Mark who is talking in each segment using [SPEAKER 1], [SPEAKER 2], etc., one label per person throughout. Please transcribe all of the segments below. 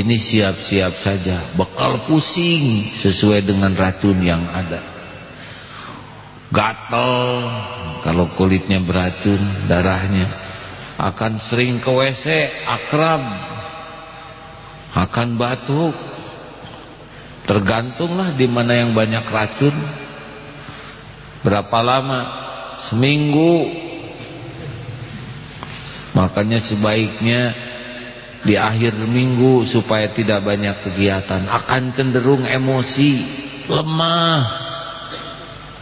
[SPEAKER 1] ini siap-siap saja. Bekal pusing sesuai dengan racun yang ada. Gatal kalau kulitnya beracun darahnya. Akan sering ke WC akrab. Akan batuk. Tergantunglah di mana yang banyak racun. Berapa lama? Seminggu. Makanya sebaiknya di akhir minggu supaya tidak banyak kegiatan. Akan cenderung emosi lemah.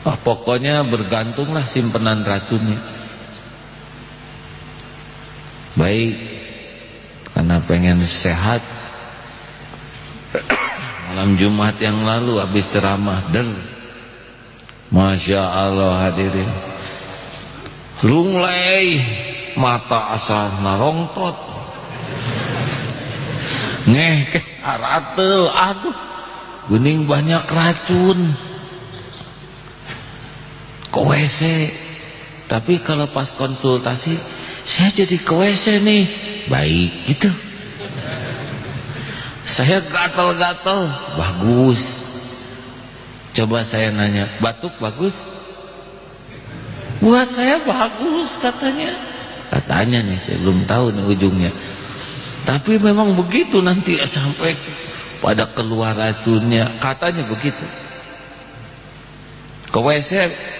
[SPEAKER 1] Oh, pokoknya bergantunglah simpenan racunnya. Baik karena pengen sehat. Malam Jumat yang lalu habis ceramah der. Masya Allah hadirin. Lunglai mata asal narongtot ngeh aratel aduh. Gening banyak racun. Ke tapi kalau pas konsultasi saya jadi ke nih. Baik gitu. Saya gatal-gatal bagus. Coba saya nanya batuk bagus? Buat saya bagus katanya. Katanya nih saya belum tahu nih ujungnya tapi memang begitu nanti sampai pada keluar racunnya. Katanya begitu. Ke WC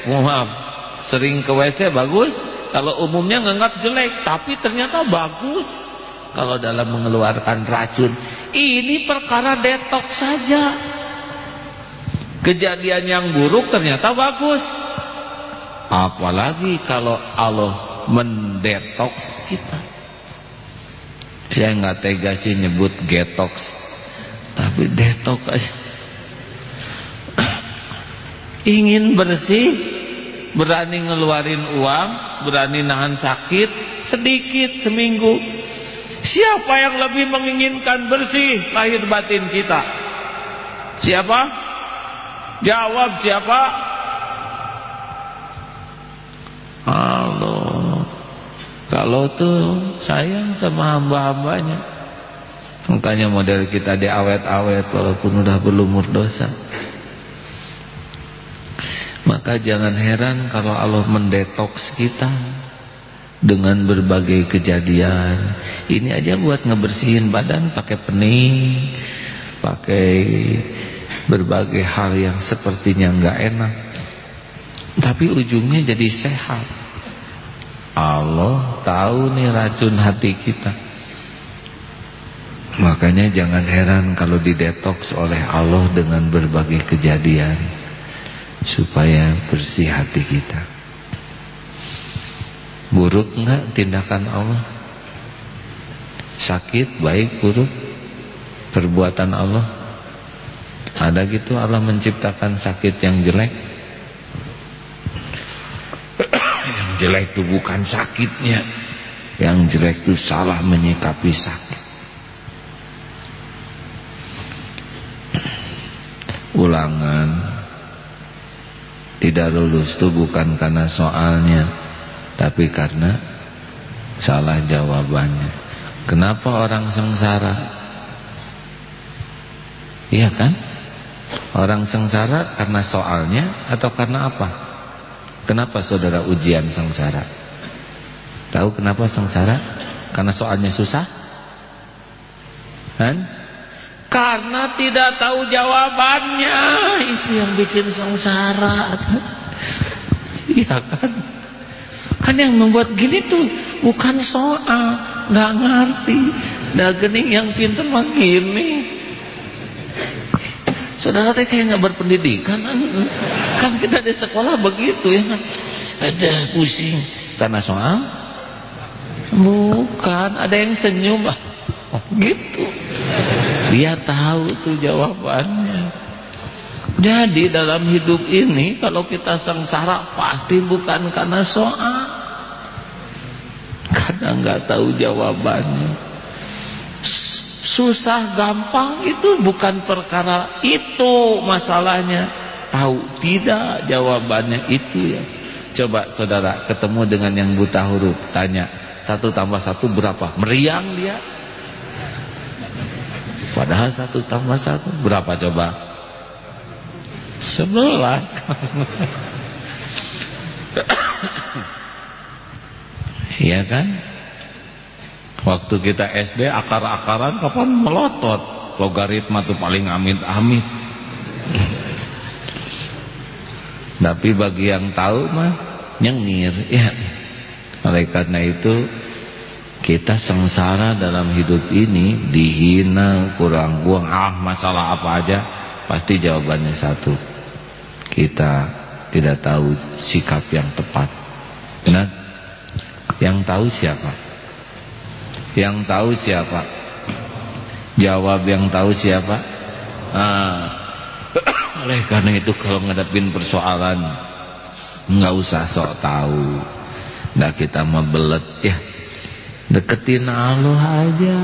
[SPEAKER 1] maaf. Sering ke WC bagus. Kalau umumnya nganggap jelek tapi ternyata bagus. Kalau dalam mengeluarkan racun. Ini perkara detok saja. Kejadian yang buruk ternyata bagus. Apalagi kalau Allah mendetoks kita saya nggak tega sih nyebut getox. Tapi detox aja. Ingin bersih berani ngeluarin uang berani nahan sakit sedikit seminggu. Siapa yang lebih menginginkan bersih lahir batin kita? Siapa? Jawab siapa? Allah kalau tuh sayang sama hamba-hambanya. Makanya model kita diawet-awet Walaupun udah berlumur dosa. Maka jangan heran Kalau Allah mendetoks kita Dengan berbagai kejadian. Ini aja buat ngebersihin badan pakai pening Pakai berbagai hal yang sepertinya nggak enak. Tapi ujungnya jadi sehat Allah tahu nih racun hati kita. Makanya jangan heran kalau didetoks oleh Allah dengan berbagai kejadian supaya bersih hati kita. Buruk enggak tindakan Allah? Sakit baik buruk? Perbuatan Allah? Ada gitu Allah menciptakan sakit yang jelek jelek itu bukan sakitnya. Yang jelek itu salah menyikapi sakit. Ulangan. Tidak lulus itu bukan karena soalnya tapi karena salah jawabannya. Kenapa orang sengsara? Iya kan? Orang sengsara karena soalnya atau karena apa Kenapa saudara ujian sengsara? Tahu kenapa sengsara? Karena soalnya susah? Kan? Karena tidak tahu jawabannya. Itu yang bikin sengsara. Iya kan? Kan yang membuat gini tuh bukan soal, nggak ngerti. Dah gening yang pintar mah gini. Saudara teh kayak nggak berpendidikan. Kan kita di sekolah begitu ya kan. Ada pusing karena soal bukan ada yang senyum lah. Oh, gitu. Dia tahu tuh jawabannya. Jadi dalam hidup ini kalau kita sengsara pasti bukan karena soal. Karena nggak tahu jawabannya susah gampang itu bukan perkara itu masalahnya tahu tidak jawabannya itu ya coba saudara ketemu dengan yang buta huruf tanya satu tambah satu berapa meriang dia Padahal satu tambah satu berapa coba? Sebelas. Iya kan? Waktu kita SD akar-akaran kapan melotot. Logaritma tuh paling amit-amit. Tapi bagi yang tahu mah nyengir ya. Oleh karena itu kita sengsara dalam hidup ini dihina, kurang buang, ah masalah apa aja pasti jawabannya satu. Kita tidak tahu sikap yang tepat. Benar? Yang tahu siapa? Yang tahu siapa? Jawab yang tahu siapa? Ah. Oleh karena itu kalau ngadepin persoalan nggak usah sok tahu. Nah kita membelet ya. Deketin Allah aja.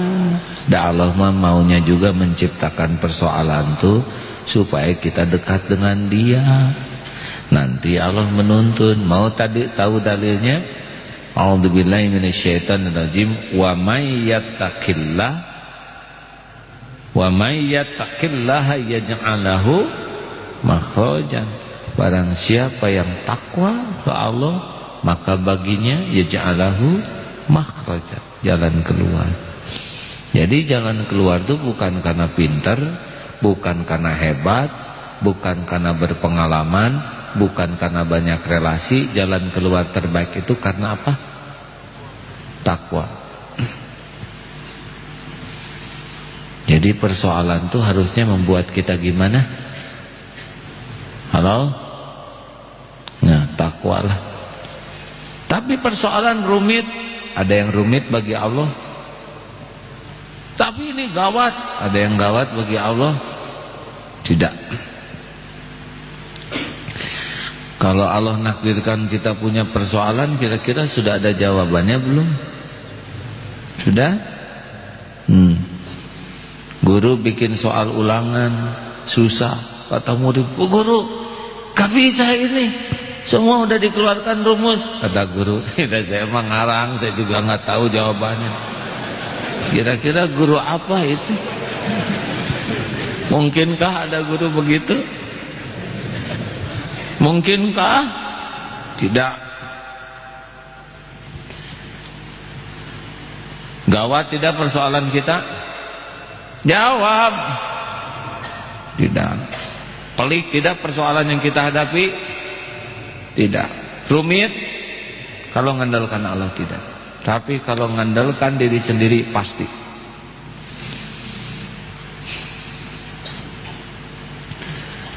[SPEAKER 1] Dan Allah mah maunya juga menciptakan persoalan tuh supaya kita dekat dengan Dia. Nanti Allah menuntun. Mau tadi tahu dalilnya? A'udzubillahi minasyaitonirrajim. Wa may yattaqillah wa may yattaqillaha yaj'alahu makhrajan. Barang siapa yang takwa ke Allah, maka baginya yaj'alahu makhrajan, jalan keluar. Jadi jalan keluar itu bukan karena pintar, bukan karena hebat, bukan karena berpengalaman, bukan karena banyak relasi jalan keluar terbaik itu karena apa? Takwa. Jadi persoalan itu harusnya membuat kita gimana? Halo? Nah takwa lah. Tapi persoalan rumit. Ada yang rumit bagi Allah. Tapi ini gawat. Ada yang gawat bagi Allah? Tidak kalau Allah nakdirkan kita punya persoalan Kira-kira sudah ada jawabannya belum? Sudah? Hmm. Guru bikin soal ulangan Susah Kata murid oh, Guru Gak bisa ini Semua udah dikeluarkan rumus Kata guru Tidak saya emang Saya juga nggak tahu jawabannya Kira-kira guru apa itu? Mungkinkah ada guru begitu? Mungkinkah? Tidak. Gawat tidak persoalan kita? Jawab. Tidak. Pelik tidak persoalan yang kita hadapi? Tidak. Rumit? Kalau mengandalkan Allah tidak. Tapi kalau mengandalkan diri sendiri pasti.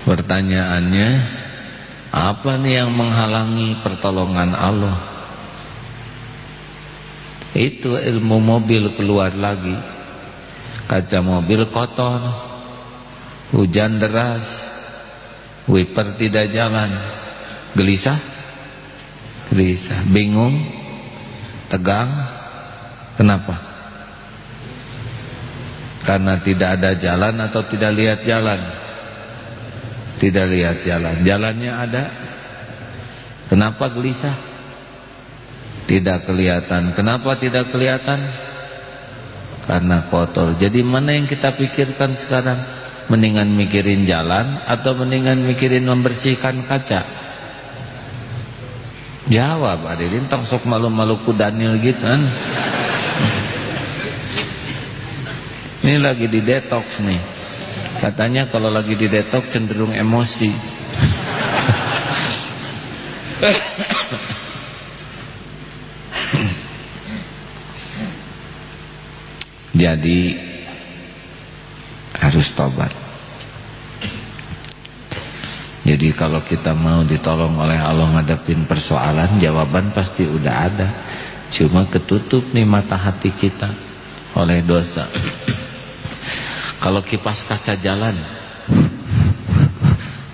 [SPEAKER 1] Pertanyaannya apa nih yang menghalangi pertolongan Allah? Itu ilmu mobil keluar lagi. Kaca mobil kotor. Hujan deras. Wiper tidak jalan. Gelisah? Gelisah. Bingung? Tegang? Kenapa? Karena tidak ada jalan atau tidak lihat jalan? Tidak lihat jalan. Jalannya ada. Kenapa gelisah? Tidak kelihatan. Kenapa tidak kelihatan? Karena kotor. Jadi mana yang kita pikirkan sekarang? Mendingan mikirin jalan atau mendingan mikirin membersihkan kaca? Jawab Adilin sok malu-malu kudanil gitu kan. Ini lagi di detox nih. Katanya kalau lagi di detok cenderung emosi. Jadi harus tobat. Jadi kalau kita mau ditolong oleh Allah ngadepin persoalan, jawaban pasti udah ada. Cuma ketutup nih mata hati kita oleh dosa. Kalau kipas kaca jalan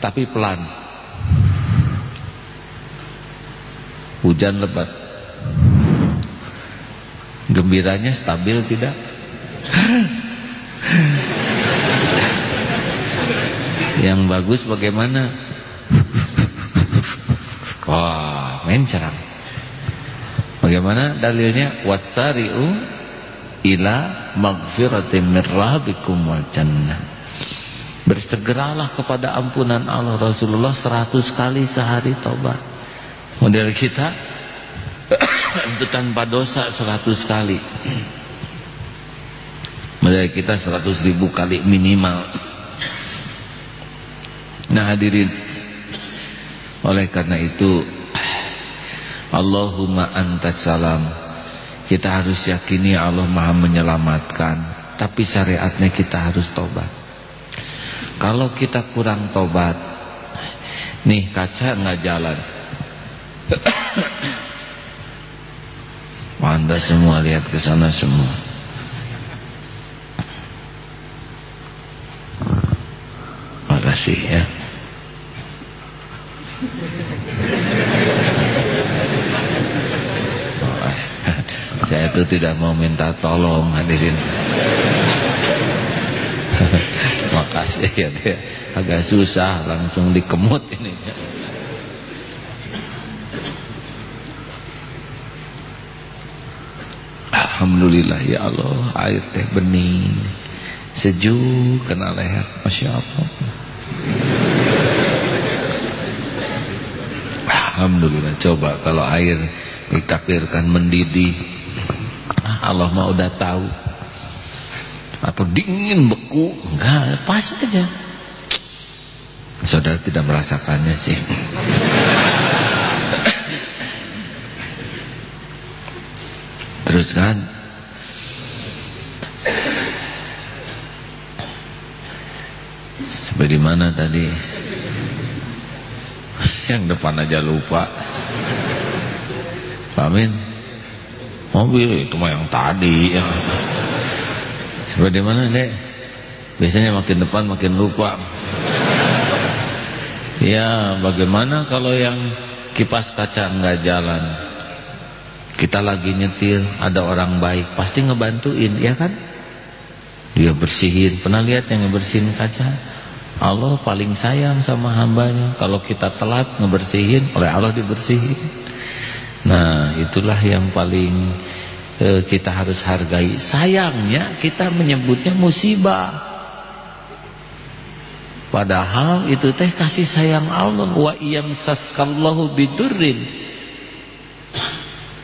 [SPEAKER 1] Tapi pelan Hujan lebat Gembiranya stabil tidak? Yang bagus bagaimana? Wah, mencerang. Bagaimana dalilnya? Wasari'u ila maghfiratin min rabbikum wal jannah. Bersegeralah kepada ampunan Allah Rasulullah seratus kali sehari tobat model kita itu tanpa dosa seratus kali. Model kita seratus ribu kali minimal. Nah hadirin. Oleh karena itu Allahumma antas salam kita harus yakini Allah maha menyelamatkan tapi syariatnya kita harus tobat kalau kita kurang tobat, nih kaca nggak jalan. Anda semua lihat ke sana semua. Makasih ya. Saya itu tidak mau minta tolong hadirin. Makasih ya dia. Agak susah langsung dikemut ini. Alhamdulillah ya Allah air teh bening sejuk kena leher Masya Allah Alhamdulillah coba kalau air ditakdirkan mendidih Allah mah udah tahu. Atau dingin beku enggak pas aja. Saudara tidak merasakannya sih. Terus kan sampai mana tadi yang depan aja lupa. Amin mobil itu mah yang tadi ya. Sebagaimana dek? Biasanya makin depan makin lupa. Ya, bagaimana kalau yang kipas kaca nggak jalan? Kita lagi nyetir, ada orang baik, pasti ngebantuin, ya kan? Dia bersihin. Pernah lihat yang ngebersihin kaca? Allah paling sayang sama hambanya. Kalau kita telat ngebersihin, oleh Allah dibersihin. Nah, itulah yang paling e, kita harus hargai. Sayangnya kita menyebutnya musibah. Padahal itu teh kasih sayang Allah wa yamsaskallahu bidurrin.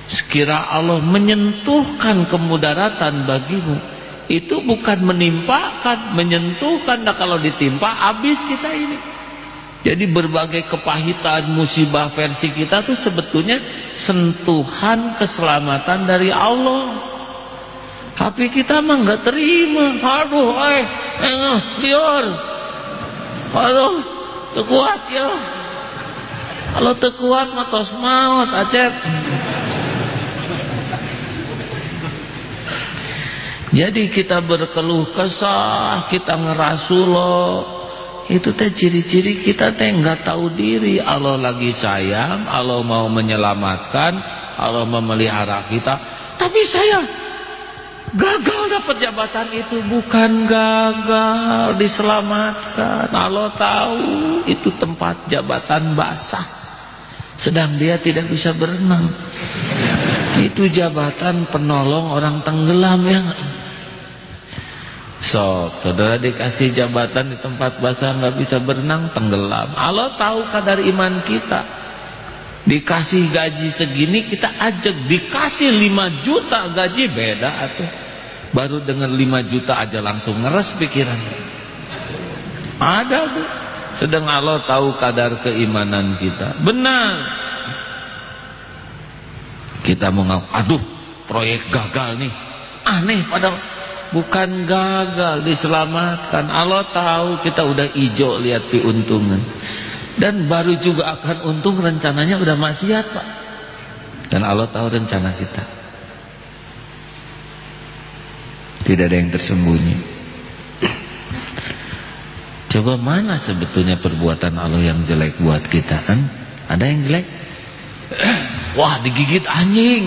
[SPEAKER 1] Sekira Allah menyentuhkan kemudaratan bagimu, itu bukan menimpakan, menyentuhkan. Nah kalau ditimpa habis kita ini. Jadi berbagai kepahitan musibah versi kita tuh sebetulnya sentuhan keselamatan dari Allah. Tapi kita mah nggak terima. Aduh, eh, eh, liur. Aduh, terkuat ya. Kalau terkuat mah tos maut, acep. Jadi kita berkeluh kesah, kita ngerasuloh itu teh ciri-ciri kita teh nggak tahu diri. Allah lagi sayang Allah mau menyelamatkan Allah memelihara kita. Tapi saya gagal dapat jabatan itu. Bukan gagal diselamatkan. Allah tahu itu tempat jabatan basah. Sedang dia tidak bisa berenang. Itu jabatan penolong orang tenggelam ya Sok, saudara dikasih jabatan di tempat basah nggak bisa berenang, tenggelam. Allah tahu kadar iman kita. Dikasih gaji segini kita ajak, dikasih 5 juta gaji beda atuh. Baru dengan 5 juta aja langsung ngeres pikiran. Ada tuh. Sedang Allah tahu kadar keimanan kita. Benar. Kita mau aduh, proyek gagal nih. Aneh padahal bukan gagal diselamatkan. Allah tahu kita udah hijau lihat piuntungan dan baru juga akan untung rencananya udah maksiat Pak. Dan Allah tahu rencana kita. Tidak ada yang tersembunyi. Coba mana sebetulnya perbuatan Allah yang jelek buat kita kan? Ada yang jelek? Wah digigit anjing.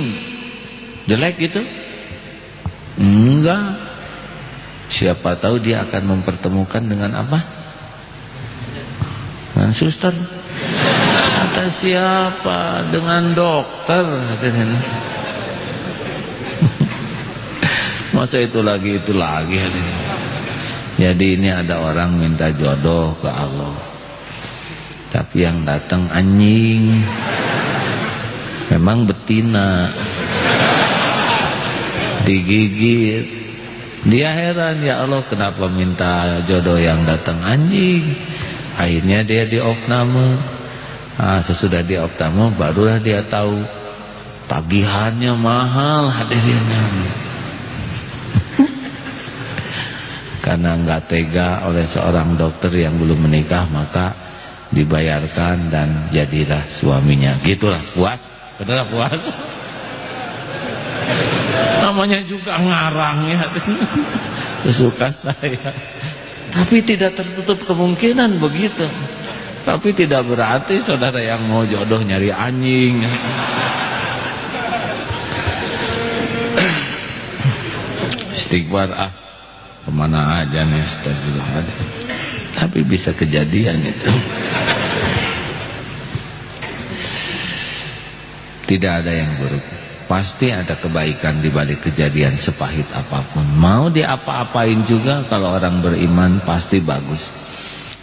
[SPEAKER 1] Jelek gitu? Enggak Siapa tahu dia akan mempertemukan dengan apa? Dengan suster. Kata siapa? Dengan dokter. Masa itu lagi itu lagi Jadi ini ada orang minta jodoh ke Allah Tapi yang datang anjing Memang betina Digigit Dia heran ya Allah kenapa minta jodoh yang datang anjing? Akhirnya dia diopname nah, Sesudah diopname barulah dia tahu Tagihannya mahal hadirinnya karena nggak tega oleh seorang dokter yang belum menikah maka dibayarkan dan jadilah suaminya. Gitulah puas. Saudara puas namanya juga ngarang ya. Sesuka saya. Tapi tidak tertutup kemungkinan begitu. Tapi tidak berarti saudara yang mau jodoh nyari anjing. Istighfar ah. Ke mana aja nih astagfirullah tapi bisa kejadian itu. Tidak ada yang buruk pasti ada kebaikan di balik kejadian sepahit apa pun. Mau diapa-apain juga kalau orang beriman pasti bagus.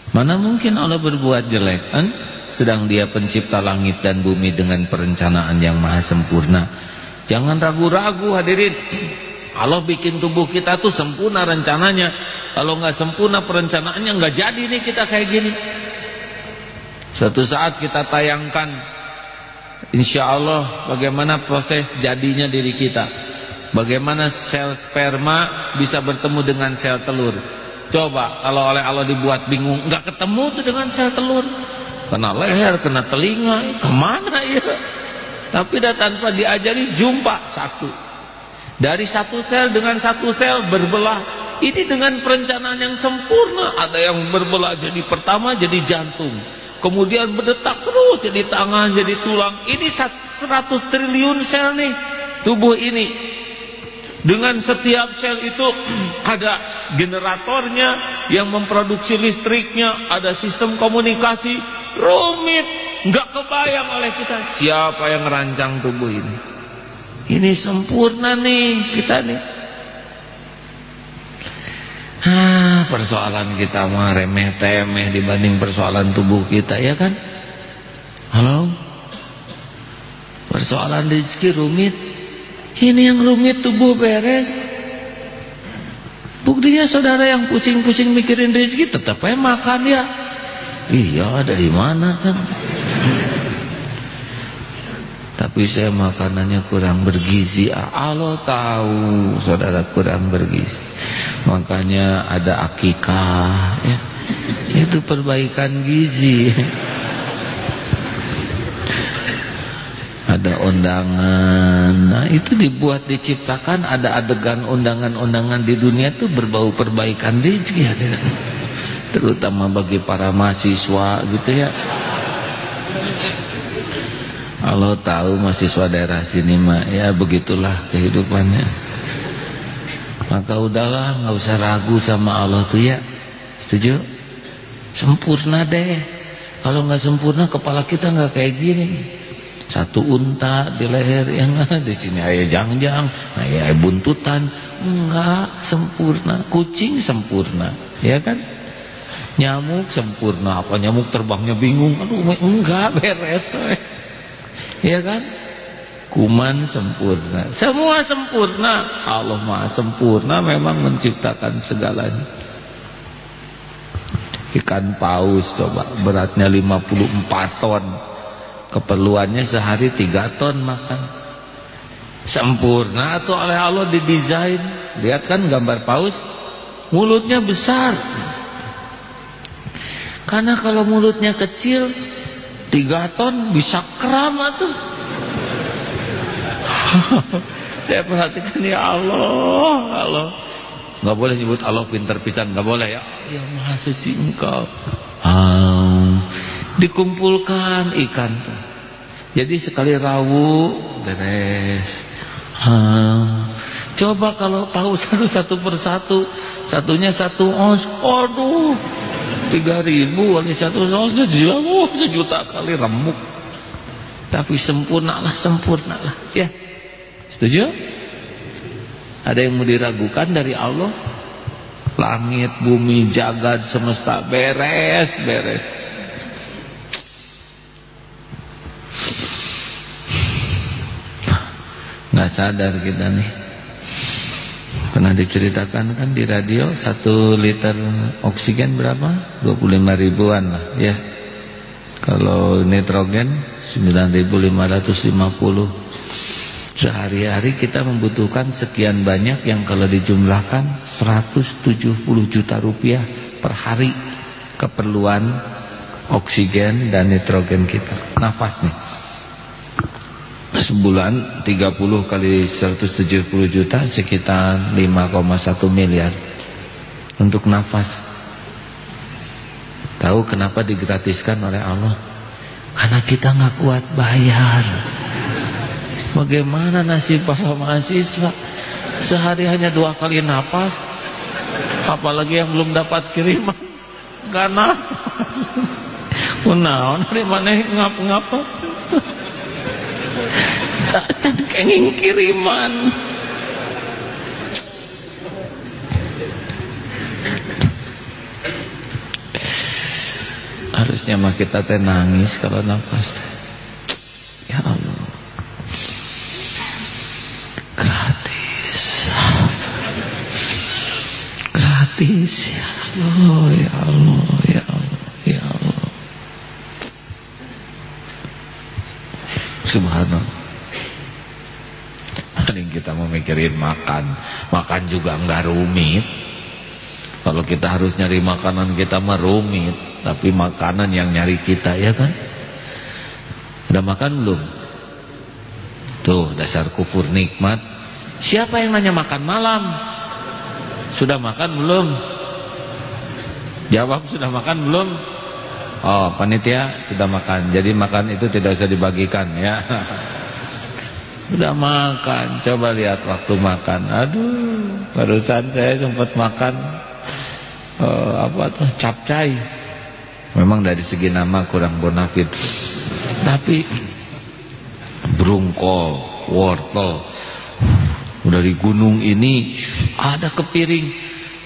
[SPEAKER 1] Mana mungkin Allah berbuat jelek kan? Sedang dia pencipta langit dan bumi dengan perencanaan yang maha sempurna. Jangan ragu-ragu hadirin. Allah bikin tubuh kita tuh sempurna rencananya. Kalau nggak sempurna perencanaannya nggak jadi nih kita kayak gini. Suatu saat kita tayangkan insya Allah bagaimana proses jadinya diri kita. Bagaimana sel sperma bisa bertemu dengan sel telur. Coba kalau oleh Allah dibuat bingung, nggak ketemu tuh dengan sel telur. Kena leher, kena telinga, ke mana ya? Tapi dah tanpa diajari jumpa satu. Dari satu sel dengan satu sel berbelah. Ini dengan perencanaan yang sempurna. Ada yang berbelah jadi pertama jadi jantung. Kemudian berdetak terus jadi tangan, jadi tulang. Ini 100 triliun sel nih. Tubuh ini. Dengan setiap sel itu ada generatornya yang memproduksi listriknya. Ada sistem komunikasi. Rumit. Nggak kebayang oleh kita. Siapa yang merancang tubuh ini? Ini sempurna nih kita nih. Ah, persoalan kita mah remeh temeh dibanding persoalan tubuh kita ya kan? Halo? Persoalan rezeki rumit. Ini yang rumit tubuh beres. Buktinya saudara yang pusing-pusing mikirin rezeki tetap aja makan ya. Iya, dari mana kan? Tapi saya makanannya kurang bergizi. Allah tahu saudara kurang bergizi. Makanya ada akikah ya. itu perbaikan gizi. Ada undangan. Nah itu dibuat diciptakan ada adegan undangan-undangan di dunia itu berbau perbaikan rezeki ya, terutama bagi para mahasiswa gitu ya Allah tahu mahasiswa daerah sini mah ya begitulah kehidupannya. Maka udahlah nggak usah ragu sama Allah tuh ya. Setuju? Sempurna deh. Kalau nggak sempurna kepala kita nggak kayak gini. Satu unta di leher yang di sini ayah jangjang ayah buntutan. Enggak sempurna. Kucing sempurna ya kan? Nyamuk sempurna. Apa nyamuk terbangnya bingung? Aduh enggak beres ya kan? Kuman sempurna. Semua sempurna. Allah maha sempurna memang menciptakan segalanya. Ikan paus coba beratnya 54 ton. Keperluannya sehari 3 ton makan. Sempurna atau oleh Allah didesain. Lihat kan gambar paus? Mulutnya besar. Karena kalau mulutnya kecil tiga ton bisa kram tuh saya perhatikan ya Allah Allah. Nggak boleh nyebut Allah pintar pisan nggak boleh ya. Ya maha suci engkau. Ah, dikumpulkan ikan tuh. Jadi sekali rawu beres. Ah, coba kalau tahu satu satu persatu satunya satu ons aduh tiga ribu kali satu soalnya jauh sejuta kali remuk tapi sempurna lah sempurna lah ya setuju Ada yang mau diragukan dari Allah? Langit, bumi, jagat, semesta beres, beres. Nggak sadar kita nih. Pernah diceritakan kan di radio satu liter oksigen berapa? 25 ribuan lah ya. Kalau nitrogen 9550. Sehari-hari kita membutuhkan sekian banyak yang kalau dijumlahkan 170 juta rupiah per hari keperluan oksigen dan nitrogen kita. Nafas nih. Sebulan 30 kali 170 juta sekitar 5,1 miliar untuk nafas. Tahu kenapa digratiskan oleh Allah? Karena kita nggak kuat bayar. Bagaimana nasib para mahasiswa Sehari hanya dua kali napas Apalagi yang belum dapat kiriman Gak napas Kunaon dari mana ngap-ngapa kenging kiriman. Harusnya mah kita teh nangis kalau nafas Ya Allah. Gratis. Gratis. Ya Allah ya Allah ya subhanallah paling kita memikirin makan makan juga enggak rumit kalau kita harus nyari makanan kita merumit tapi makanan yang nyari kita ya kan udah makan belum Tuh dasar kufur nikmat. Siapa yang nanya makan malam? Sudah makan belum? Jawab sudah makan belum? Oh panitia sudah makan. Jadi makan itu tidak usah dibagikan ya. Sudah makan. Coba lihat waktu makan. Aduh barusan saya sempat makan uh, apa tuh capcay. Memang dari segi nama kurang bonafit. Tapi brungkol, wortel. Dari gunung ini ada kepiring.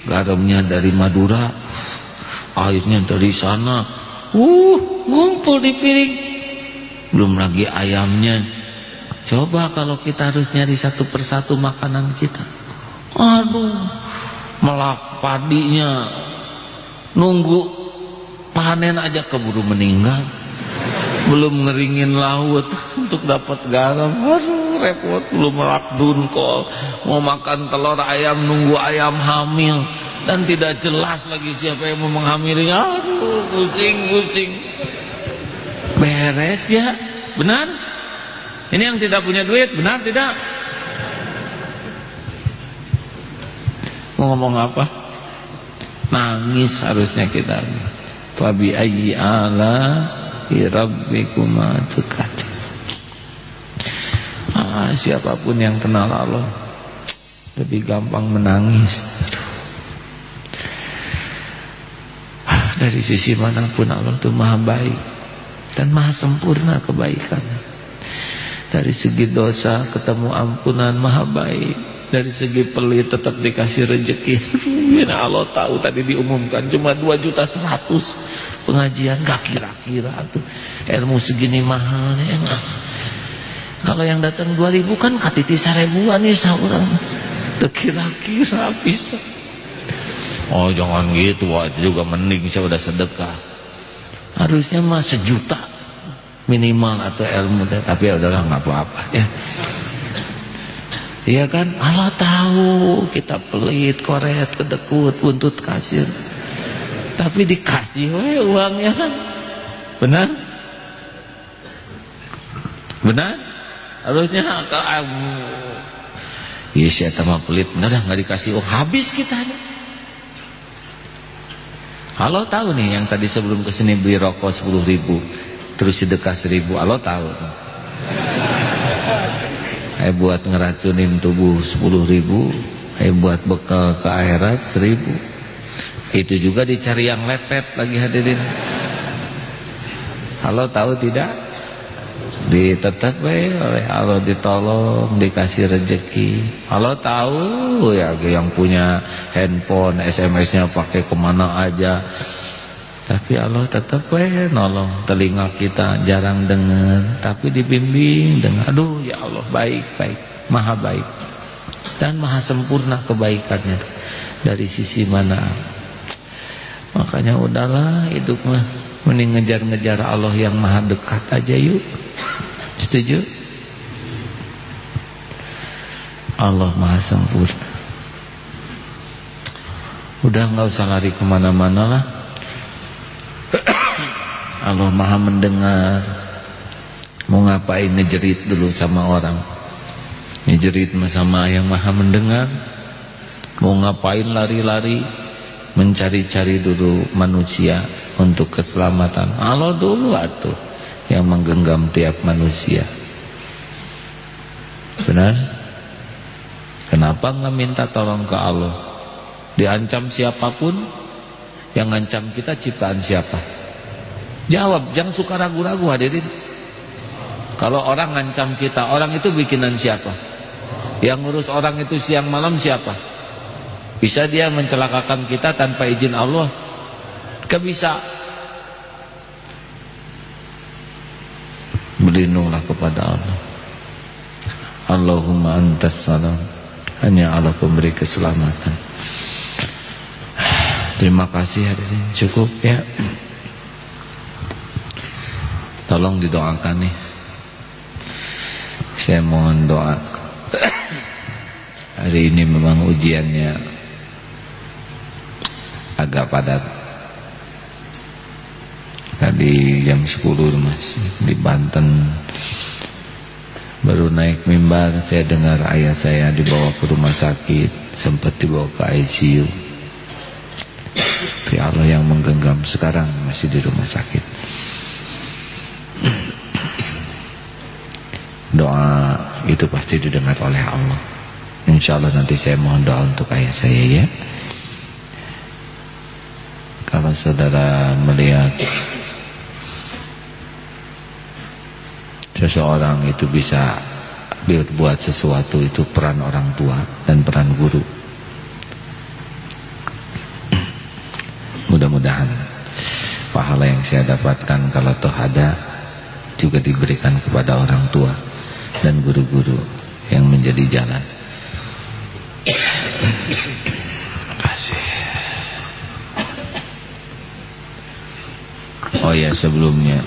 [SPEAKER 1] Garamnya dari Madura. Airnya dari sana. Uh, ngumpul di piring. Belum lagi ayamnya. Coba kalau kita harus nyari satu persatu makanan kita. Aduh, melak padinya. Nunggu panen aja keburu meninggal belum ngeringin laut untuk dapat garam aduh repot belum melak dunkol mau makan telur ayam nunggu ayam hamil dan tidak jelas lagi siapa yang mau menghamilinya aduh pusing pusing. Beres ya. Benar? Ini yang tidak punya duit benar tidak? Mau ngomong apa? Nangis harusnya kita. Fabi ayyi ala rabbikuma tukadziban ah, siapa pun yang kenal Allah lebih gampang menangis dari sisi mana pun Allah itu maha baik dan maha sempurna kebaikan. Dari segi dosa ketemu ampunan maha baik. Dari segi pelit tetap dikasih rezeki. Ya Allah tahu tadi diumumkan cuma 2 juta 100 pengajian gak kira-kira tuh. Ilmu segini mahalnya nah. kalau yang datang 2000 kan katiti seribuan nih seorang kira-kira bisa oh jangan gitu wah itu juga mending saya udah sedekah harusnya mah sejuta minimal atau ilmu tapi ya udahlah nggak apa-apa ya Iya kan? Allah tahu kita pelit, koret, kedekut, buntut kasir. Tapi dikasih we uangnya kan. Benar? Benar? Harusnya kamu Iya saya tambah pelit, benar nggak dikasih uang habis kita nih. Allah tahu nih yang tadi sebelum ke sini beli rokok 10 ribu terus sedekah seribu. Allah tahu. Saya buat ngeracunin tubuh 10 ribu Saya buat bekal ke akhirat 1000 Itu juga dicari yang lepet lagi hadirin. Halo tahu tidak? Ditetap oleh Allah ditolong dikasih rezeki Allah tahu ya yang punya handphone SMS-nya pakai ke mana aja. Tapi Allah tetap we nolong telinga kita jarang dengar tapi dibimbing dengan aduh ya Allah baik baik maha baik. Dan maha sempurna kebaikannya dari sisi mana. Makanya udahlah hiduplah mending ngejar-ngejar Allah yang maha dekat aja yuk. Setuju? Allah maha sempurna. Udah nggak usah lari ke mana-mana lah. Allah maha mendengar. Mau ngapain ngejerit dulu sama orang? Ngejerit sama yang maha mendengar. Mau ngapain lari-lari Mencari-cari dulu manusia Untuk keselamatan Allah dulu atuh yang menggenggam tiap manusia. Benar? Kenapa nggak minta tolong ke Allah? Diancam siapa pun, yang ngancam kita ciptaan siapa? Jawab, jangan suka ragu-ragu hadirin. Kalau orang ngancam kita, orang itu bikinan siapa? Yang ngurus orang itu siang malam siapa? Bisa dia mencelakakan kita tanpa izin Allah? Kebisa. Berlindunglah kepada Allah. Allahumma antas salam. Hanya Allah pemberi keselamatan. Terima kasih hadirin. Cukup ya. Tolong didoakan nih. Saya mohon doa. Hari ini memang ujiannya agak padat. Tadi jam 10 mas di Banten. Baru naik mimbar saya dengar ayah saya dibawa ke rumah sakit sempat dibawa ke ICU tapi Allah yang menggenggam sekarang masih di rumah sakit. Doa itu pasti didengar oleh Allah. Insya Allah nanti saya mohon doa untuk ayah saya ya kalau saudara melihat seseorang itu bisa buat sesuatu itu peran orang tua dan peran guru? Mudah-mudahan pahala yang saya dapatkan kalau toh ada juga diberikan kepada orang tua dan guru-guru yang menjadi jalan oh ya sebelumnya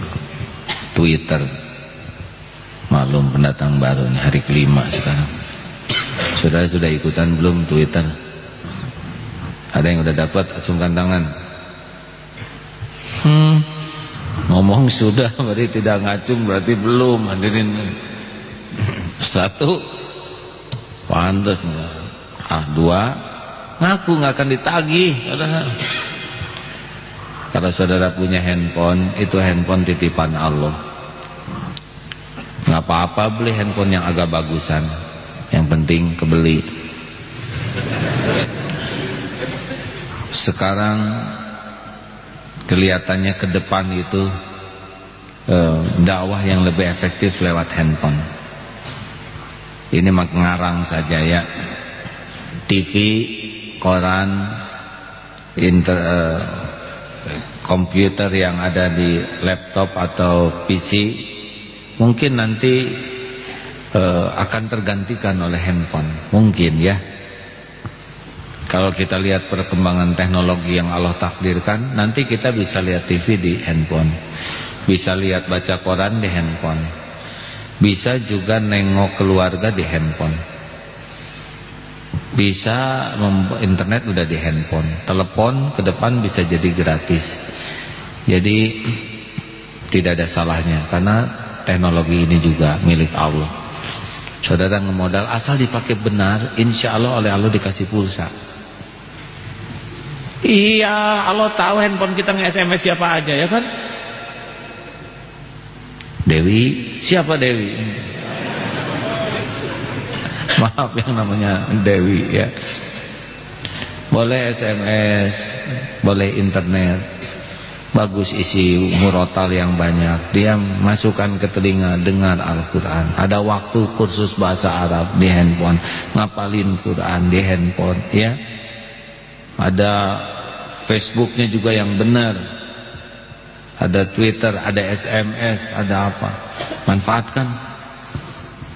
[SPEAKER 1] Twitter Maklum pendatang baru nih hari kelima sekarang. Saudara sudah ikutan belum Twitter? Ada yang udah dapat acungkan tangan. Hmm. Ngomong sudah berarti tidak ngacung berarti belum hadirin. Satu pantas Ah dua ngaku nggak akan ditagih saudara. Kalau saudara punya handphone itu handphone titipan Allah. Nggak apa-apa beli handphone yang agak bagusan. Yang penting kebeli. Sekarang kelihatannya ke depan itu eh, dakwah yang lebih efektif lewat handphone. Ini mengarang saja ya. TV koran inter, eh, komputer yang ada di laptop atau PC mungkin nanti uh, akan tergantikan oleh handphone. Mungkin ya. Kalau kita lihat perkembangan teknologi yang Allah takdirkan nanti kita bisa lihat TV di handphone. Bisa lihat baca koran di handphone. Bisa juga nengok keluarga di handphone bisa internet udah di handphone. Telepon ke depan bisa jadi gratis. Jadi tidak ada salahnya. Karena teknologi ini juga milik Allah. Saudara ngemodal asal dipakai benar insya Allah oleh Allah dikasih pulsa. Iya Allah tahu handphone kita nge-SMS siapa aja ya kan? Dewi siapa Dewi maaf yang namanya Dewi ya. Boleh SMS boleh internet. Bagus isi murotal yang banyak. Dia masukkan ke telinga dengar Al-Quran. Ada waktu kursus bahasa Arab di handphone. Ngapalin Quran di handphone ya. Ada Facebooknya juga yang benar. Ada Twitter ada SMS ada apa? Manfaatkan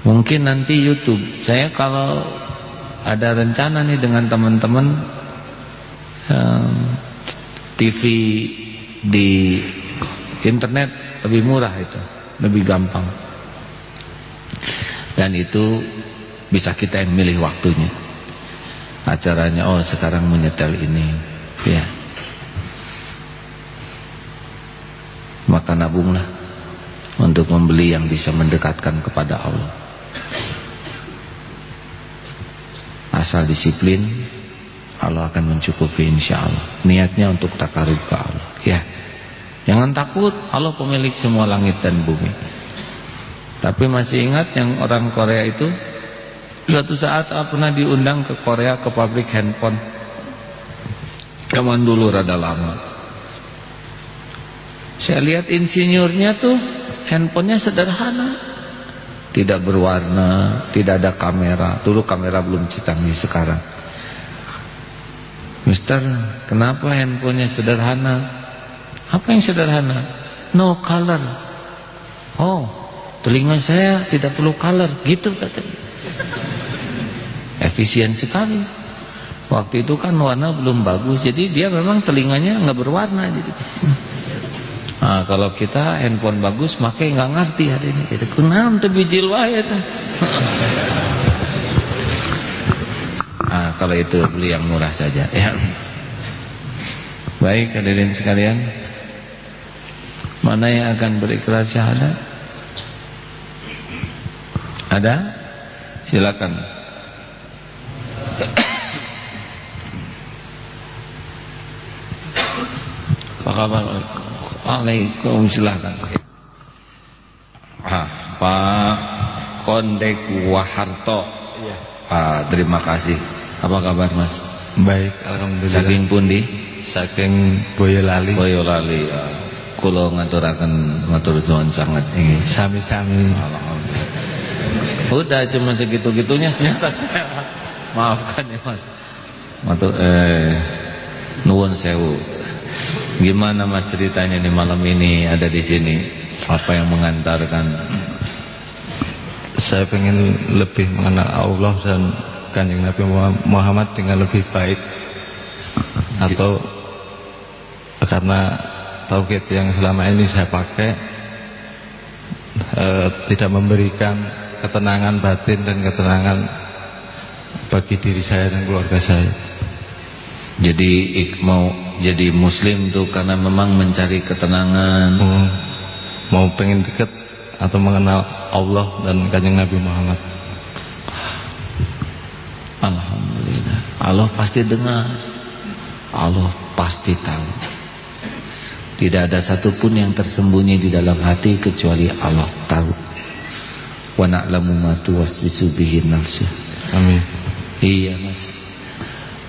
[SPEAKER 1] mungkin nanti YouTube. Saya kalau ada rencana nih dengan teman-teman um, TV di internet lebih murah itu lebih gampang. Dan itu bisa kita yang milih waktunya. Acaranya oh sekarang menyetel ini ya. Maka nabunglah untuk membeli yang bisa mendekatkan kepada Allah asal disiplin Allah akan mencukupi insya Allah. Niatnya untuk takarub ke Allah. Ya. Jangan takut Allah pemilik semua langit dan bumi. Tapi masih ingat yang orang Korea itu? Suatu saat pernah diundang ke Korea ke pabrik handphone. Zaman dulu rada lama. Saya lihat insinyurnya tuh handphonenya sederhana tidak berwarna, tidak ada kamera. Dulu kamera belum canggih sekarang. Mister, kenapa handphonenya sederhana? Apa yang sederhana? No color. Oh, telinga saya tidak perlu color, gitu katanya. Efisien sekali. Waktu itu kan warna belum bagus, jadi dia memang telinganya nggak berwarna. Jadi Nah, kalau kita handphone bagus makai nggak ngerti hari ini. Kita kenal tuh bijil wae Ah, kalau itu beli yang murah saja ya. Baik hadirin sekalian. Mana yang akan berikrar syahadat? Ada? Silakan. Apa? Waalaikumsalam. Silahkan ah, Pak Kondek Waharto. Ya. ah, terima kasih. Apa kabar mas?
[SPEAKER 2] Baik alhamdulillah.
[SPEAKER 1] Saking pundi?
[SPEAKER 2] Saking Boyolali.
[SPEAKER 1] Boyolali ya. kulo ngaturaken matur suwun sangat. Ini
[SPEAKER 2] sami-sami.
[SPEAKER 1] Alhamdulillah. Udah cuma segitu-gitunya ternyata saya maafkan ya mas. Matur eh nuwun sewu Gimana mas ceritanya nih malam ini ada di sini? Apa yang mengantarkan?
[SPEAKER 2] Saya pengen lebih mengenal Allah dan kanjeng Nabi Muhammad dengan lebih baik. Atau karena tauhid yang selama ini saya pakai eh, tidak memberikan ketenangan batin dan ketenangan bagi diri saya dan keluarga saya.
[SPEAKER 1] Jadi mau jadi muslim tuh karena memang mencari ketenangan.
[SPEAKER 2] Hmm. mau pengen dekat atau mengenal Allah dan kanjeng Nabi Muhammad?
[SPEAKER 1] Alhamdulillah. Allah pasti dengar. Allah pasti tahu. Tidak ada satupun yang tersembunyi di dalam hati kecuali Allah tahu. Wa na'lamu ma tuwaswisu bihi nafsuh
[SPEAKER 2] amin.
[SPEAKER 1] Iya mas.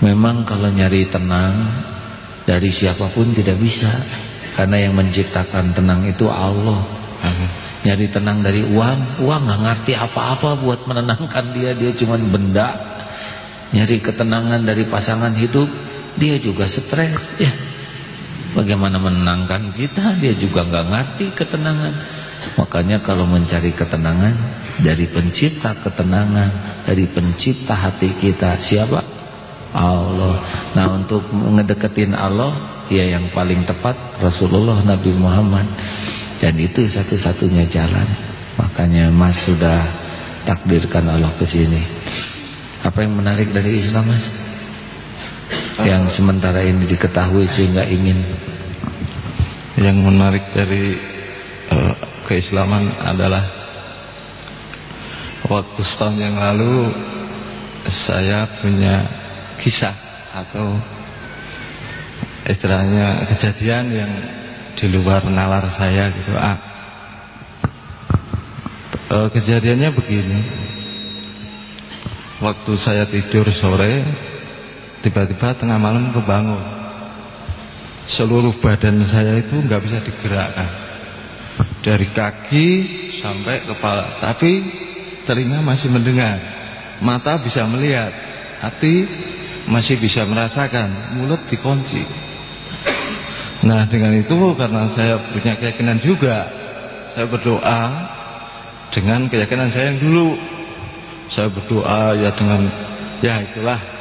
[SPEAKER 1] Memang kalau nyari tenang dari siapa pun tidak bisa. Karena yang menciptakan tenang itu Allah. Nyari tenang dari uang uang nggak ngerti apa-apa buat menenangkan dia. Dia cuma benda. Nyari ketenangan dari pasangan hidup dia juga stres ya. Bagaimana menenangkan kita dia juga nggak ngerti ketenangan. Makanya kalau mencari ketenangan dari pencipta ketenangan dari pencipta hati kita siapa Allah. Nah untuk ngedeketin Allah ya yang paling tepat Rasulullah Nabi Muhammad dan itu satu-satunya jalan. Makanya Mas sudah takdirkan Allah ke sini. Apa yang menarik dari Islam Mas? Yang sementara ini diketahui sehingga ingin
[SPEAKER 2] yang menarik dari uh, keislaman adalah waktu setahun yang lalu saya punya kisah atau istilahnya kejadian yang di luar nalar saya gitu. Ah. E, kejadiannya begini. Waktu saya tidur sore tiba-tiba tengah malam kebangun. Seluruh badan saya itu nggak bisa digerakkan. Dari kaki sampai kepala. Tapi telinga masih mendengar. Mata bisa melihat. Hati masih bisa merasakan mulut dikunci nah dengan itu karena saya punya keyakinan juga saya berdoa dengan keyakinan saya yang dulu saya berdoa ya dengan ya itulah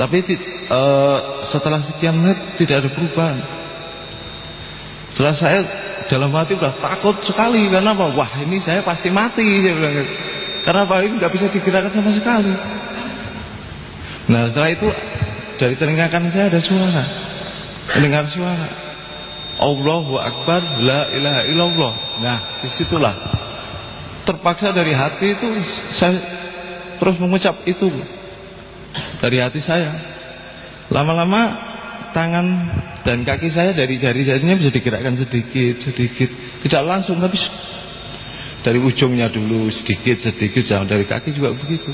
[SPEAKER 2] tapi uh, setelah sekian menit tidak ada perubahan. Setelah saya dalam hati sudah takut sekali karena apa? Wah ini saya pasti mati saya bilang. Karena apa? Ini nggak bisa digerakkan sama sekali. Nah setelah itu dari telinga kanan saya ada suara, mendengar suara. Allahu Akbar, la ilaha illallah. Nah di situlah terpaksa dari hati itu saya terus mengucap itu dari hati saya. Lama-lama tangan dan kaki saya dari jari-jarinya bisa digerakkan sedikit, sedikit. Tidak langsung tapi dari ujungnya dulu sedikit, sedikit. Jangan dari kaki juga begitu.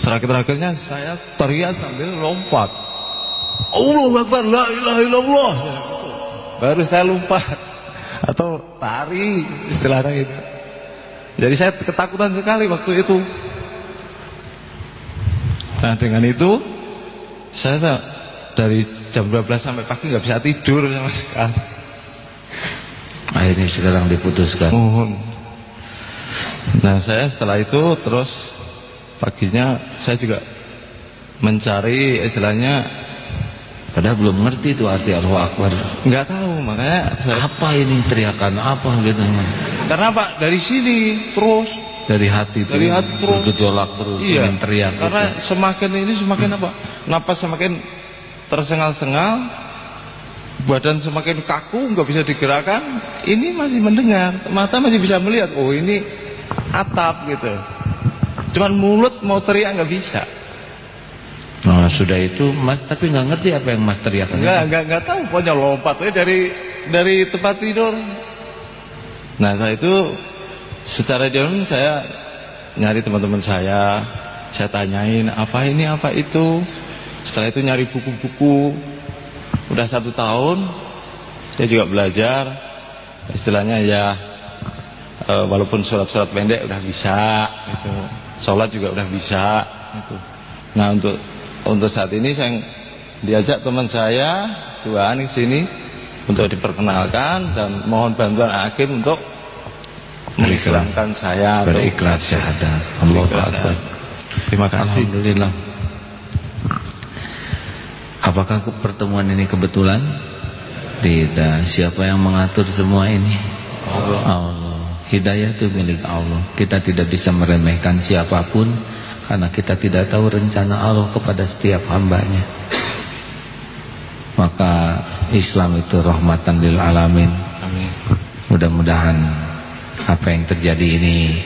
[SPEAKER 2] Terakhir-terakhirnya saya teriak sambil lompat. Allah Akbar, la ilaha illallah. Baru saya lompat atau tari istilahnya itu. Jadi saya ketakutan sekali waktu itu. Nah dengan itu saya dari jam 12 sampai pagi nggak bisa tidur sama sekali.
[SPEAKER 1] Akhirnya sekarang diputuskan.
[SPEAKER 2] Mohon. Nah saya setelah itu terus paginya saya juga mencari istilahnya
[SPEAKER 1] Padahal belum ngerti itu arti Allahu Akbar.
[SPEAKER 2] Enggak tahu, makanya
[SPEAKER 1] saya... apa ini teriakan apa gitu.
[SPEAKER 2] Karena Pak dari sini terus
[SPEAKER 1] dari hati
[SPEAKER 2] dari hati terus
[SPEAKER 1] bergejolak terus iya, teriak
[SPEAKER 2] karena gitu. semakin ini semakin hmm. apa napas semakin tersengal-sengal badan semakin kaku nggak bisa digerakkan ini masih mendengar mata masih bisa melihat oh ini atap gitu cuman mulut mau teriak nggak bisa.
[SPEAKER 1] Nah sudah itu mas tapi nggak ngerti apa yang mas teriak
[SPEAKER 2] nggak nggak nggak tahu pokoknya lompat dari dari tempat tidur. Nah saya itu secara jalan saya nyari teman-teman saya. Saya tanyain apa ini apa itu? Setelah itu nyari buku-buku. Udah satu tahun saya juga belajar. Istilahnya ya e, walaupun surat-surat pendek udah bisa gitu. Sholat juga udah bisa gitu. nah untuk untuk saat ini saya diajak teman saya dua di sini untuk diperkenalkan dan mohon bantuan hakim untuk mengislamkan saya
[SPEAKER 1] berikhlas syahadat Allah Akbar.
[SPEAKER 2] Terima kasih.
[SPEAKER 1] Alhamdulillah. Apakah pertemuan ini kebetulan? Tidak. Siapa yang mengatur semua ini? Allah, Allah. Hidayah itu milik Allah kita tidak bisa meremehkan siapa pun karena kita tidak tahu rencana Allah kepada setiap hambanya maka Islam itu rahmatan lil alamin mudah-mudahan apa yang terjadi ini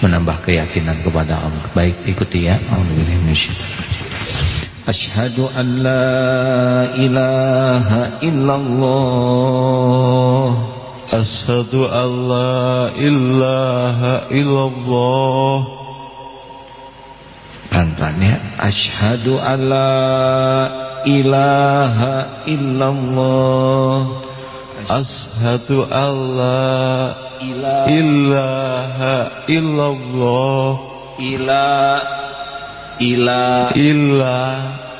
[SPEAKER 1] menambah keyakinan kepada Allah. Baik, ikuti ya. Asyhadu an la ilaha illallah.
[SPEAKER 2] An la ilaha illallah.
[SPEAKER 1] Pelan-pelan ya. Asyhadu an la ilaha illallah.
[SPEAKER 2] Ashadu Allah ilaha illallah
[SPEAKER 1] ila ila
[SPEAKER 2] illa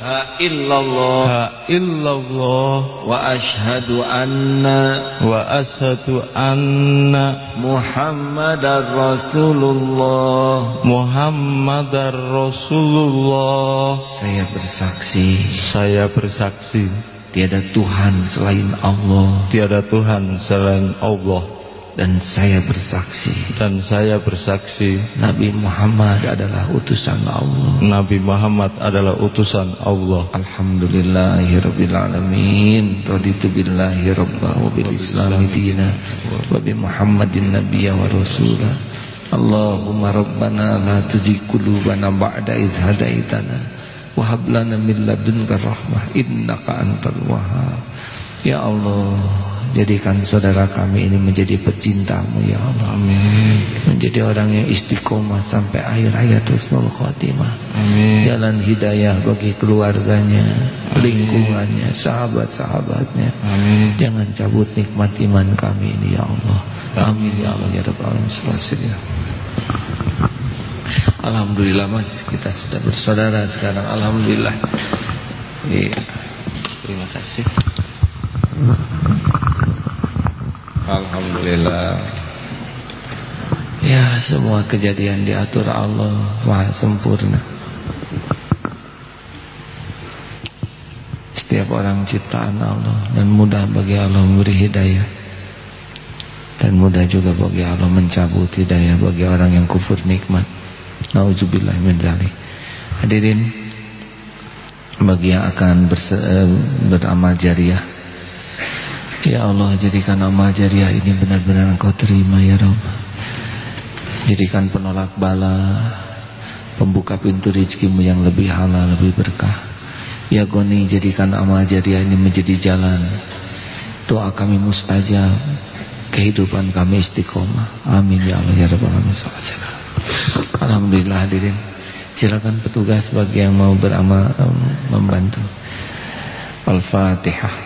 [SPEAKER 1] ha illallah.
[SPEAKER 2] Ha illallah.
[SPEAKER 1] Wa ashhadu anna
[SPEAKER 2] wa ashhadu anna
[SPEAKER 1] muhammadar rasulullah.
[SPEAKER 2] Muhammadar rasulullah.
[SPEAKER 1] Saya bersaksi.
[SPEAKER 2] Saya bersaksi.
[SPEAKER 1] Tiada tuhan selain Allah.
[SPEAKER 2] Tiada tuhan selain Allah
[SPEAKER 1] dan saya bersaksi.
[SPEAKER 2] Dan saya bersaksi.
[SPEAKER 1] Nabi Muhammad adalah utusan Allah.
[SPEAKER 2] Nabi Muhammad adalah utusan Allah.
[SPEAKER 1] Alhamdulillahirabbil alamin raditu billahi rabba wa bil islam dina wa bi Muhammadin nabiyya wa rasula. Allahumma rabbana la tuzigh qulubana ba'da idh hadaitana wa hab lana min ladunka rahmah innaka antal wahhab Ya Allah Jadikan saudara kami ini menjadi pecintamu ya Allah.
[SPEAKER 2] Amin.
[SPEAKER 1] Menjadi orang yang istiqomah sampai akhir hayat Husnul Khotimah
[SPEAKER 2] Amin.
[SPEAKER 1] Jalan hidayah bagi keluarganya Amin. Lingkungannya Sahabat-sahabatnya.
[SPEAKER 2] Amin.
[SPEAKER 1] Jangan cabut nikmat iman kami ini ya Allah. Amin. Ya Allah ya Rabbal Alamin. Alhamdulillah masih kita sudah bersaudara sekarang. Alhamdulillah. Iya. Terima kasih Alhamdulillah. Ya semua kejadian diatur Allah Maha sempurna. Setiap orang ciptaan Allah Dan mudah bagi Allah memberi hidayah. Dan mudah juga bagi Allah mencabut hidayah Bagi orang yang kufur nikmat. Nauzubillah min zalik. Hadirin Bagi yang akan eh, beramal jariah Ya Allah jadikan amal jariah ini benar-benar engkau terima ya Rabb. Jadikan penolak bala Pembuka pintu rezekimu yang lebih halal, lebih berkah. Ya Goni jadikan amal jariah ini menjadi jalan. Doa kami mustajab Kehidupan kami istiqomah. Amin ya Allah ya Rabbal Alamin Alhamdulillah hadirin. Silakan petugas bagi yang mau beramal membantu. Al-Fatihah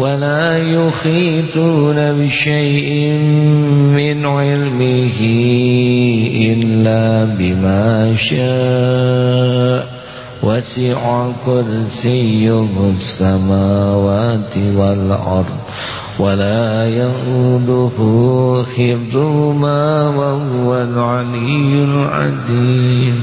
[SPEAKER 1] ولا يخيطون بشيء من علمه إلا بما شاء. وسع كرسيه السماوات والأرض. ولا يؤوده حفظهما وهو العلي العظيم.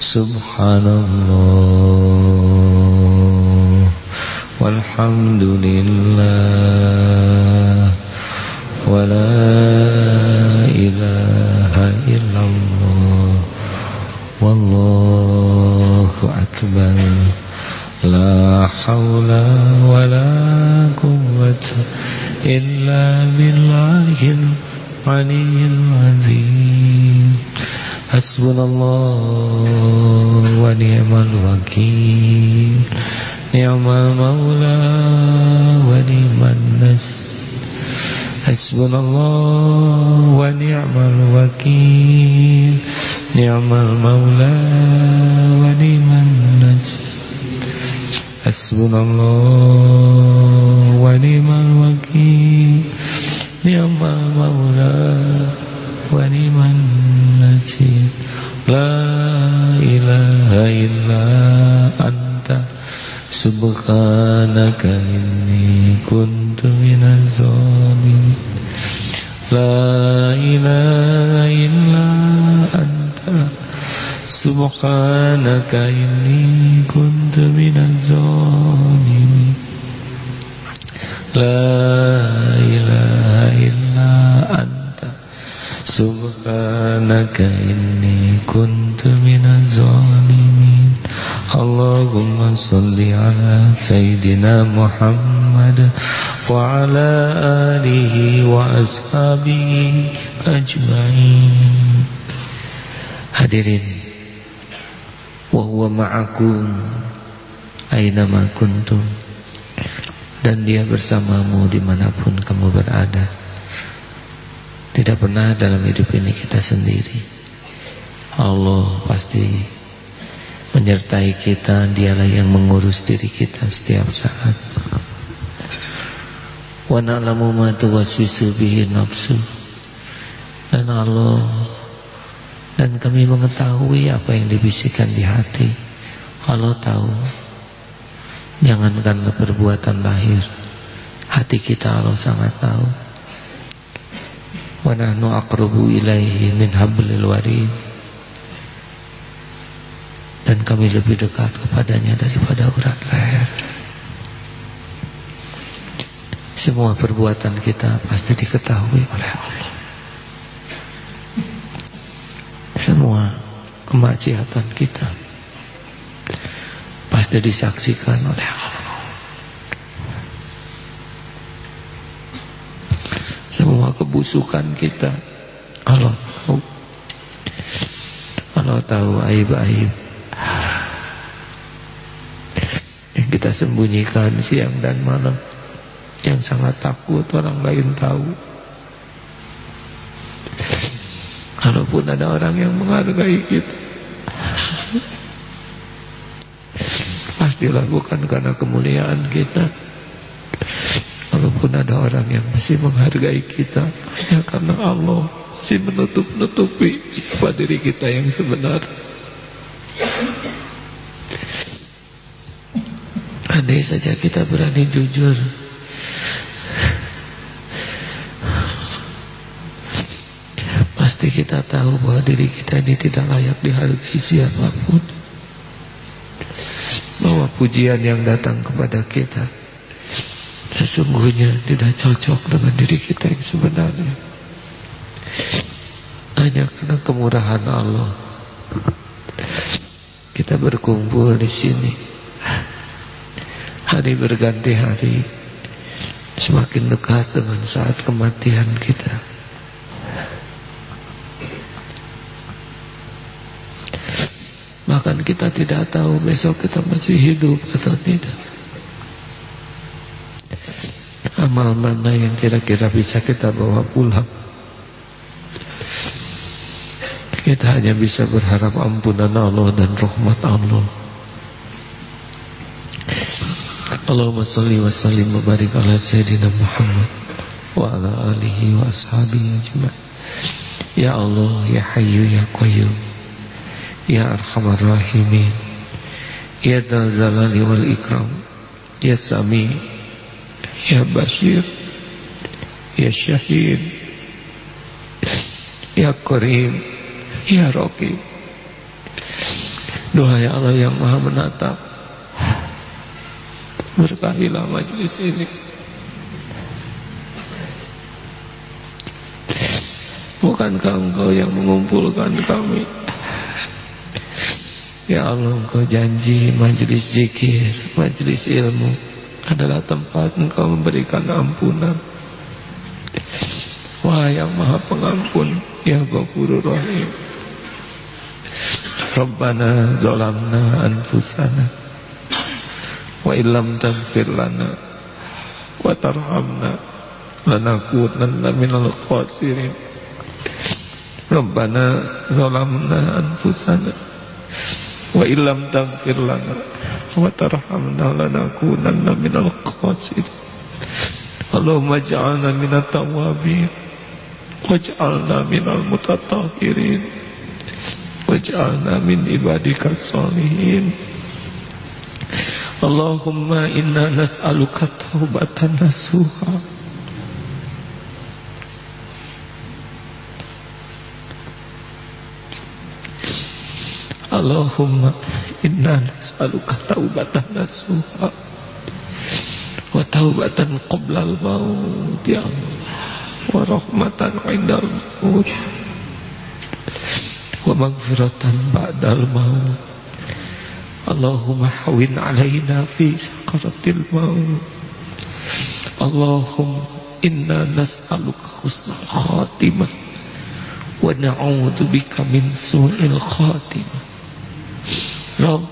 [SPEAKER 1] سبحان الله والحمد لله ولا إله إلا الله والله أكبر لا حول ولا قوة إلا بالله العلي العظيم حسبنا الله ونعم الوكيل نعم المولى ونعم النصير حسبنا الله ونعم الوكيل نعم المولى ونعم النصير حسبنا الله ونعم الوكيل نعم المولى ونعم النصير لا إله إلا أنت سبحانك إني كنت من الظالمين لا إله إلا أنت سبحانك إني كنت من الظالمين لا إله إلا أنت سبحانك إني كنت من الظالمين اللهم صل على سيدنا محمد وعلى آله وأصحابه أجمعين Hadirin Wa huwa ma'akum Aynama kuntum Dan dia bersamamu di mana pun kamu berada. Tidak pernah dalam hidup ini kita sendiri. Allah pasti menyertai kita. Dialah yang mengurus diri kita setiap saat. Wa na'lamu ma tuwaswisu bihi nafsu. Dan Allah dan kami mengetahui apa yang dibisikkan di hati. Allah tahu jangankan perbuatan lahir hati kita Allah sangat tahu wa nahnu aqrabu ilaihi min hablil warid dan kami lebih dekat kepadanya daripada urat leher. Semua perbuatan kita pasti diketahui oleh Allah. Semua kemaksiatan kita pasti disaksikan oleh Allah. Semua kebusukan kita. Allah tahu. Allah tahu aib-aib yang kita sembunyikan siang dan malam. Yang sangat takut orang lain tahu. Kalaupun ada orang yang menghargai kita pasti lakukan karena kemuliaan kita. Kalaupun ada orang yang masih menghargai kita Hanya karena Allah Masih menutup-nutupi Siapa diri kita yang sebenarnya Andai saja kita berani jujur. Pasti kita tahu bahwa diri kita ini tidak layak dihargai siapa pun pujian yang datang kepada kita Sesungguhnya tidak cocok dengan diri kita yang sebenarnya Hanya karena kemurahan Allah kita berkumpul di sini. Hari berganti hari. Semakin dekat dengan saat kematian kita. Bahkan kita tidak tahu besok kita masih hidup atau tidak. Amal mana yang kira-kira bisa kita bawa pulang. Kita hanya bisa berharap ampunan Allah dan rahmat Allah. Allahumma salli wa sallim wa barik ala Sayyidina Muhammad wa ala alihi wa ashabihi ajma'in. Ya Allah, Ya Hayyu, Ya Qayyum, Ya Arhamar Rahimin, Ya Dal Zalali wal Ikram, Ya Sami, Ya Bashir, Ya Syahid, Ya Karim, Ya Rocky Doa ya Allah yang maha menatap. Berkahilah majlis ini. Bukankah engkau yang mengumpulkan kami Ya Allah engkau janji majlis zikir Majlis ilmu Adalah tempat engkau memberikan ampunan. Wah yang maha pengampun Ya Ghafurur Rahim. Rabbana zalamna anfusana wa illam taghfir lana wa tarhamna lanakunanna minal khasirin. Rabbana zalamna anfusana wa illam taghfir lana wa tarhamna lanakunanna minal khasirin. Allahumma ja'alna minat tawabin waj'alna minal mutatahhirin waj'alna min ibadika salihin. Allahumma inna nas'aluka taubatan nasuha Allahumma inna nas'aluka taubatan nasuha wa taubatan qoblal maut ya Allah wa rahmatan indal maut wa magfiratan ba'dal maut. Allahumma hawin alaina fi sakaratil maut. Allahumma inna nas'aluka husnal khatimah na'udzu bika min su'il khatimah Rob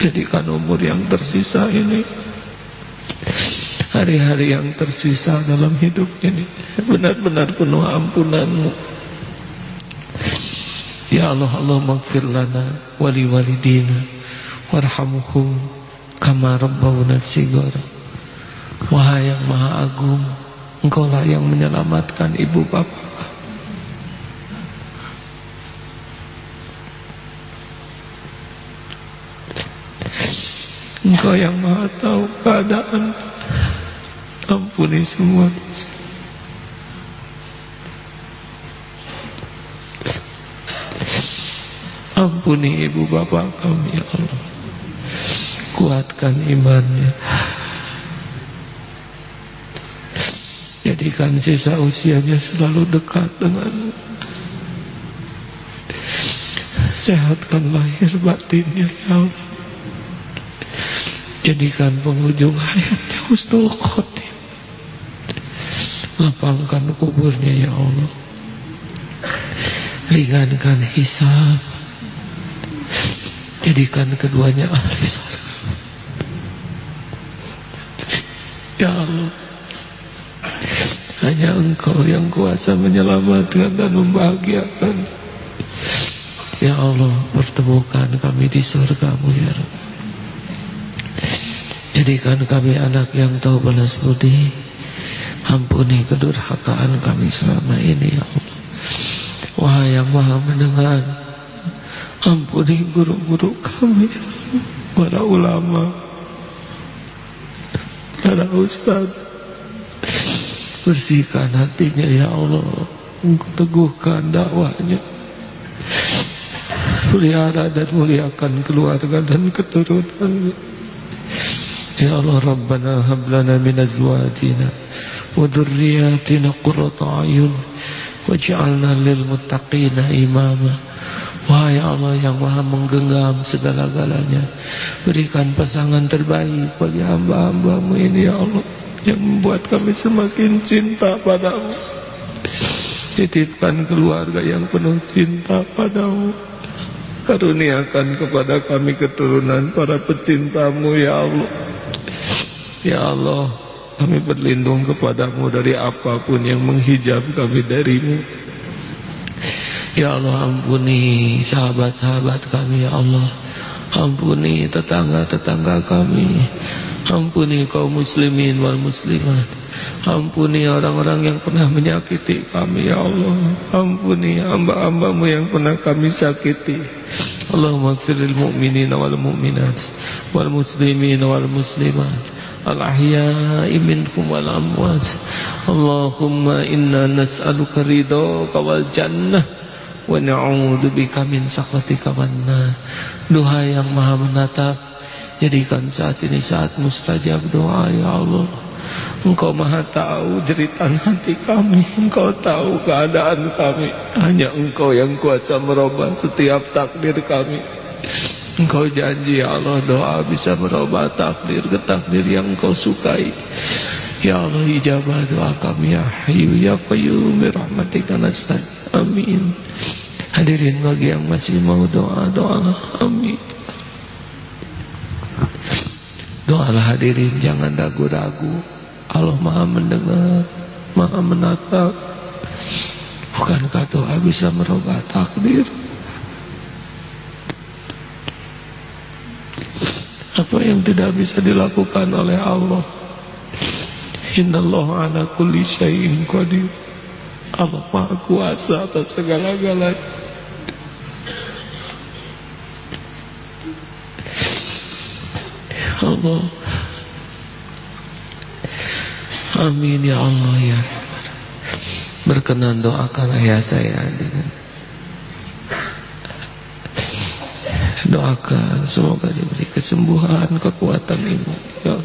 [SPEAKER 1] Jadikan umur yang tersisa ini Hari-hari yang tersisa dalam hidup ini Benar-benar penuh ampunanmu. Ya Allah Allah maghfir lana Wali walidina Warhamuhum Kama rabbawna sigara Wahai yang maha agung Engkau lah yang menyelamatkan ibu bapak Engkau yang maha tahu keadaan. Ampuni semua Ampuni ibu bapak kami ya Allah. Kuatkan imannya. Jadikan sisa usianya selalu dekat dengan. Sehatkan lahir batinnya ya Allah Jadikan penghujung hayatnya husnul khotim Lapangkan kuburnya ya Allah. Ringankan hisab. Jadikan keduanya ahli surga. Ya Allah. Hanya engkau yang kuasa menyelamatkan dan membahagiakan. Ya Allah pertemukan kami di surgamu ya Rabbi Jadikan kami anak yang tahu balas budi. Ampuni kedurhakaan kami selama ini ya Allah. Wahai yang maha mendengar Ampuni guru-guru kami Para ulama Para ustaz. Bersihkan hatinya ya Allah. Teguhkan dakwahnya Pelihara dan muliakan keluarga dan keturunannya Rabbana hab lana min azwajina wa dhurriyyatina qurrata ayun waj'alna lil muttaqina imama. Wahai Allah yang maha menggenggam segala-galanya Berikan pasangan terbaik bagi hamba-hambamu ini ya Allah Yang membuat kami semakin cinta padamu. Titipkan keluarga yang penuh cinta padamu. Karuniakan kepada kami keturunan para pecintamu ya Allah Ya Allah kami berlindung kepadamu dari apa pun yang menghijab kami darimu. Ya Allah ampuni sahabat-sahabat kami ya Allah. Ampuni tetangga-tetangga kami. Ampuni kaum muslimin wal muslimat. Ampuni orang-orang yang pernah menyakiti kami ya Allah. Ampuni hamba-hambamu yang pernah kami sakiti. Allahumma gfiril mu'minin wal mu'minat Wal muslimin wal muslimat الأحياء منكم والأموات اللهم إنا نسألك رضاك والجنة ونعوذ بك من سخطك والنار Doa yang maha menatap Jadikan saat ini saat mustajab doa ya Allah Engkau maha tahu jeritan hati kami Engkau tahu keadaan kami Hanya engkau yang kuasa merubah setiap takdir kami Engkau janji ya Allah doa bisa merubah takdir ke takdir yang engkau sukai. Ya Allah ijabah doa kami ya Hayyu ya Qayyum Rahmatika nastan. Amin. Hadirin bagi yang masih mau doa doa Amin. Doalah hadirin jangan ragu-ragu. Allah maha mendengar Maha menatap. Bukankah doa bisa merubah takdir Apa yang tidak bisa dilakukan oleh Allah. Innallahu ala kulli syai'in qadir. Allah maha kuasa atas segala-galanya Allah. Amin ya Allah ya Berkenan doakan ayah saya dengan Doakan semoga diberi kesembuhan Kekuatan iman Ya.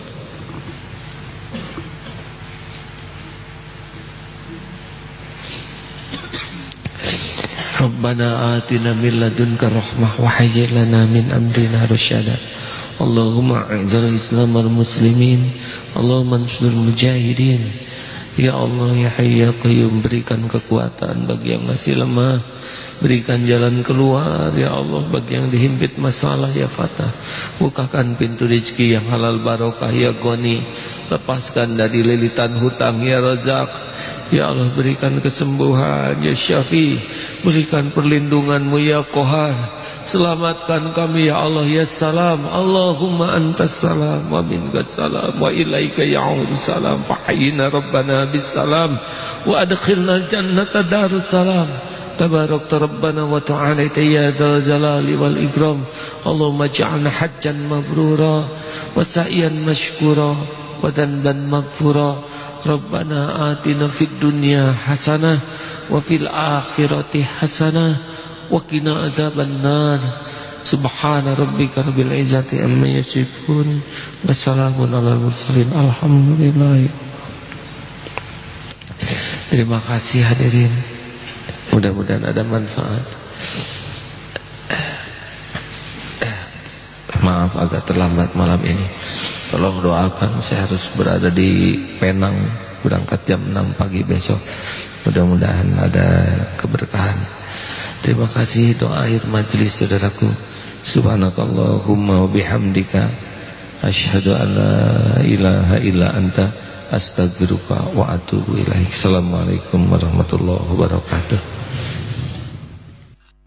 [SPEAKER 1] Rabbana atina min ladunka rahmah wa hayyi lana min amrina rasyada Allahumma a'izal Islam wal muslimin. Allahumma ansur mujahidin. Ya Allah ya Hayy ya Qayyum berikan kekuatan bagi yang masih lemah berikan jalan keluar ya Allah. Bagi yang dihimpit masalah ya Fatah. Bukakan pintu rezeki yang halal barokah ya Goni. Lepaskan dari lilitan hutang ya Razak. Ya Allah berikan kesembuhan Ya Syafi. Berikan perlindunganmu Ya Kohar. Selamatkan kami ya Allah ya salam. Allahumma antas salam Wa minkas salam Wa ilaika ya'ud salam. Fahayina rabbana bis salam Wa adkhilna jannata darus salam Tabarak rabbana wa ta'ala Ya dal jalali wal ikram Allahumma ja'alna hajjan mabrura Wa sa'iyan mashkura Wa dhanban magfura Rabbana atina fid dunya hasanah Wa fil akhirati hasanah وقنا عذاب النار سبحان ربك رب العزة عما يصفون وسلام على المرسلين الحمد لله Terima kasih hadirin Mudah-mudahan ada manfaat Maaf agak terlambat malam ini Tolong doakan Saya harus berada di Penang Berangkat jam 6 pagi besok Mudah-mudahan ada keberkahan Terima kasih doa akhir majlis saudaraku. Subhanakallahumma wa bihamdika asyhadu an la ilaha illa anta astaghfiruka wa atubu ilaik. Assalamualaikum warahmatullahi wabarakatuh.